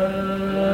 Oh.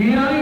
Yeah.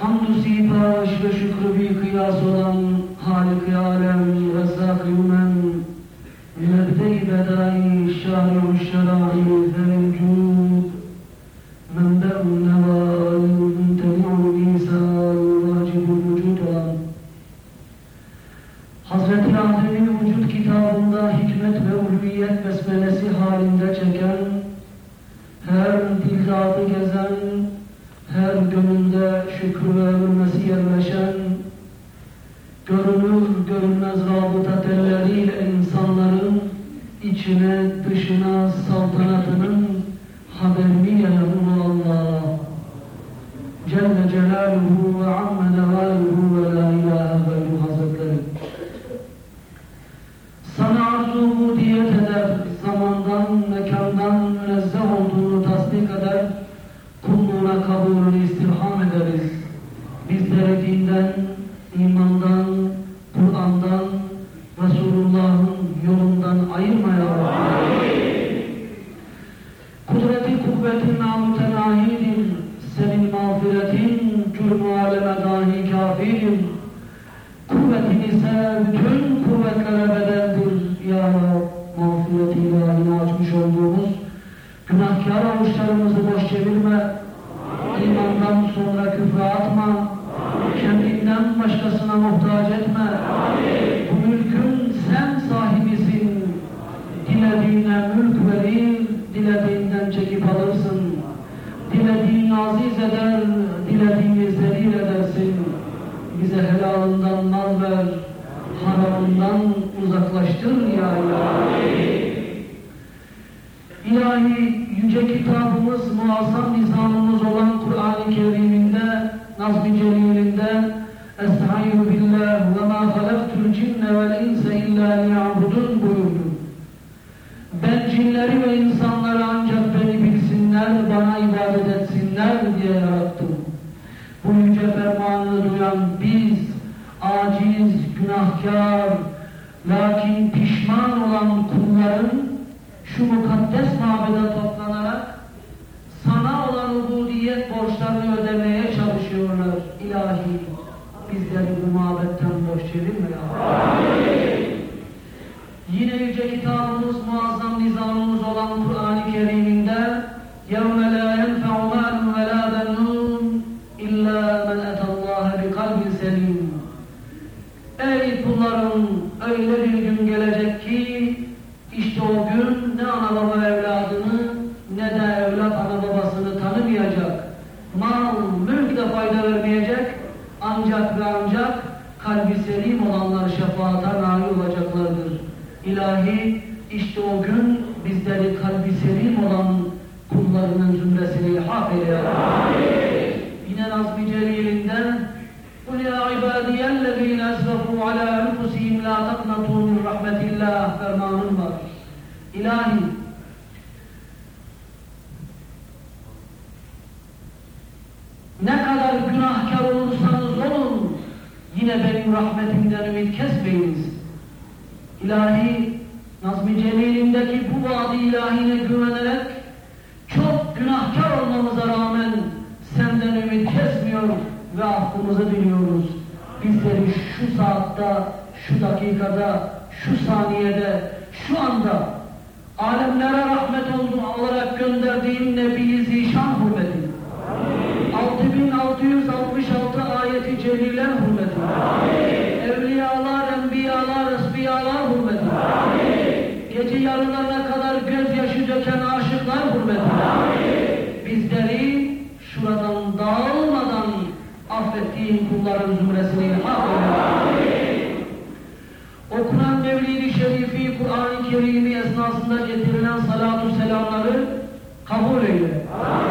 Hamdü sipaş ve şükrü bir kıyas olan Halik-i Alem, Rezzak-ı Yümen, Müebde-i Bedai, Şahri-i Şerai, İmandan sonra küfre atma. Kendinden başkasına muhtaç etme. Bu mülkün sen sahibisin. Dilediğine mülk verir, dilediğinden çekip alırsın. Dilediğini aziz eder, dilediğini zelil edersin. Bize helalından mal ver, haramından uzaklaştır ya ilahi. İlahi yüce kitabımız, muazzam nizamımız olan Kur'an-ı Kerim'inde, Nazm-ı Celil'inde Estaizu billah ve ma halaktul cinne vel insa illa liya'budun buyurdu. Ben cinleri ve insanları ancak beni bilsinler, bana ibadet etsinler diye yarattım. Bu yüce fermanı duyan biz, aciz, günahkar, lakin pişman olan kulların şu mukaddes mabede çevirme ya. Yine yüce kitabımız, muazzam nizamımız olan Kur'an-ı Kerim'inde يَوْمَ لَا يَنْفَعُ مَالٌ وَلَا بَنُونَ اِلَّا مَنْ اَتَى اللّٰهَ بِقَلْبٍ سَلِيمٍ Ey kullarım, öyle bir gün gelecek ki işte o gün ne ana baba evladını ne de evlat ana babasını tanımayacak. Mal, mülk de fayda vermeyecek. Ancak ve ancak kalbi selim olanlar şefaata nail olacaklardır. İlahi işte o gün bizleri kalbi selim olan kullarının zümresine ilhak eyle. Yine Nazmi Celil'inde قُلْ يَا عِبَادِيَ الَّذ۪ينَ أَسْرَفُوا عَلَى أَنْفُسِهِمْ لَا تَقْنَطُوا مِنْ رَحْمَةِ اللّٰهِ fermanın var. İlahi ne kadar günahkar olursanız olun yine benim rahmetimden ümit kesmeyiniz. İlahi Nazmi Celil'indeki bu vaadi ilahine güvenerek çok günahkar olmamıza rağmen senden ümit kesmiyor ve affımızı diliyoruz. Bizleri şu saatte, şu dakikada, şu saniyede, şu anda alemlere rahmet olarak gönderdiğin Nebi Zişan hürmeti. 6666 ayeti celiler kulların zümresine ilhak eyle. Okunan Mevlid-i Şerifi, Kur'an-ı Kerim'i esnasında getirilen salatu selamları kabul eyle. Duamızı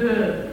de